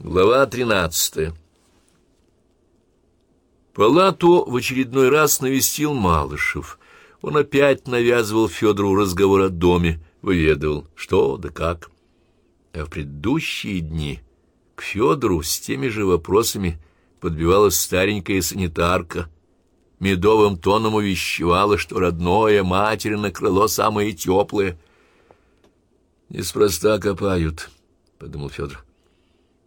Глава тринадцатая Палату в очередной раз навестил Малышев. Он опять навязывал Федору разговор о доме, выведывал, что да как. А в предыдущие дни к Федору с теми же вопросами подбивалась старенькая санитарка, медовым тоном увещевала, что родное материно крыло самое теплое. «Неспроста копают», — подумал Федор.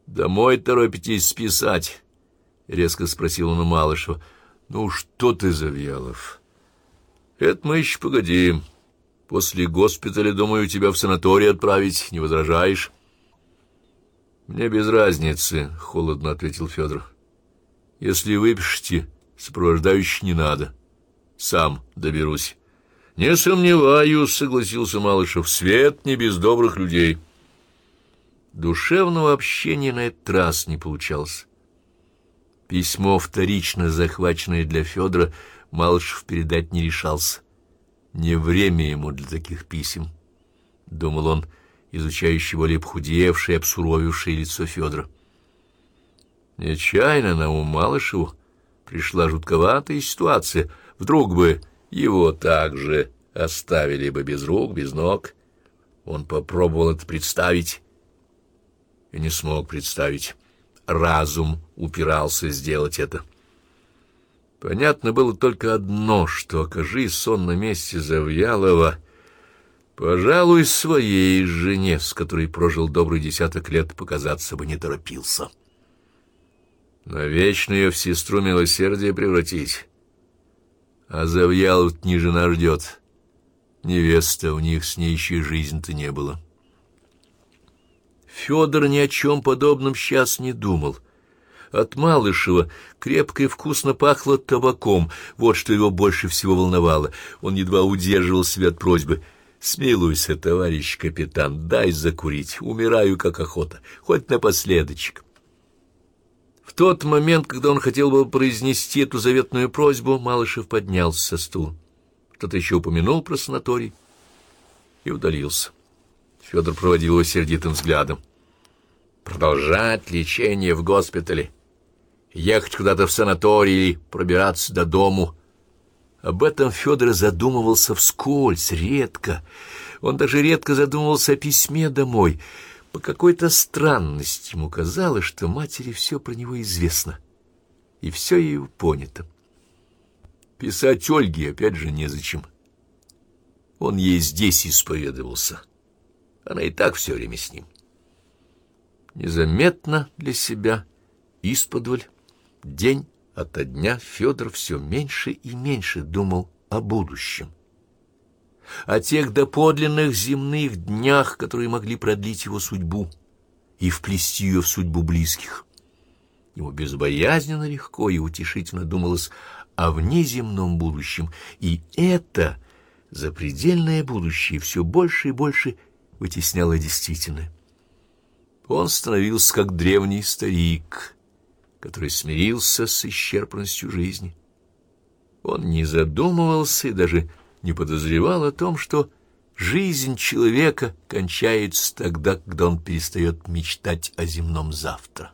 «Домой торопитесь списать?» — резко спросил он у Малышева. «Ну что ты, Завьялов?» «Это мы еще погодим. После госпиталя, думаю, тебя в санаторий отправить. Не возражаешь?» «Мне без разницы», — холодно ответил Федор. «Если выпишете, сопровождающий не надо. Сам доберусь». «Не сомневаюсь», — согласился Малышев. «Свет не без добрых людей». Душевного общения на этот раз не получалось. Письмо, вторично захваченное для Федора, Малышев передать не решался. Не время ему для таких писем, — думал он, изучающий более похудевшее, обсуровившее лицо Федора. Нечаянно на ум Малышеву пришла жутковатая ситуация. Вдруг бы его также оставили бы без рук, без ног. Он попробовал это представить и не смог представить. Разум упирался сделать это. Понятно было только одно, что, окажись он на месте Завьялова, пожалуй, своей жене, с которой прожил добрый десяток лет, показаться бы не торопился. Навечно ее в сестру милосердия превратить. А Завьялов не жена ждет. Невеста, у них с ней еще жизнь-то не было. — Федор ни о чем подобном сейчас не думал. От Малышева крепко и вкусно пахло табаком, вот что его больше всего волновало. Он едва удерживал себя от просьбы. «Смилуйся, товарищ капитан, дай закурить, умираю как охота, хоть напоследочек». В тот момент, когда он хотел бы произнести эту заветную просьбу, Малышев поднялся со стула. Кто-то еще упомянул про санаторий и удалился. Федор проводил его сердитым взглядом. Продолжать лечение в госпитале, ехать куда-то в санаторий или пробираться до дому. Об этом Федор задумывался вскользь, редко. Он даже редко задумывался о письме домой. По какой-то странности ему казалось, что матери все про него известно, и все ее понято. Писать Ольге опять же незачем. Он ей здесь исповедовался. Она и так все время с ним. Незаметно для себя, исподволь, день ото дня Федор все меньше и меньше думал о будущем. О тех доподлинных земных днях, которые могли продлить его судьбу и вплести ее в судьбу близких. Ему безбоязненно легко и утешительно думалось о внеземном будущем, и это запредельное будущее все больше и больше вытесняло действительное. Он становился как древний старик, который смирился с исчерпанностью жизни. Он не задумывался и даже не подозревал о том, что жизнь человека кончается тогда, когда он перестает мечтать о земном завтра.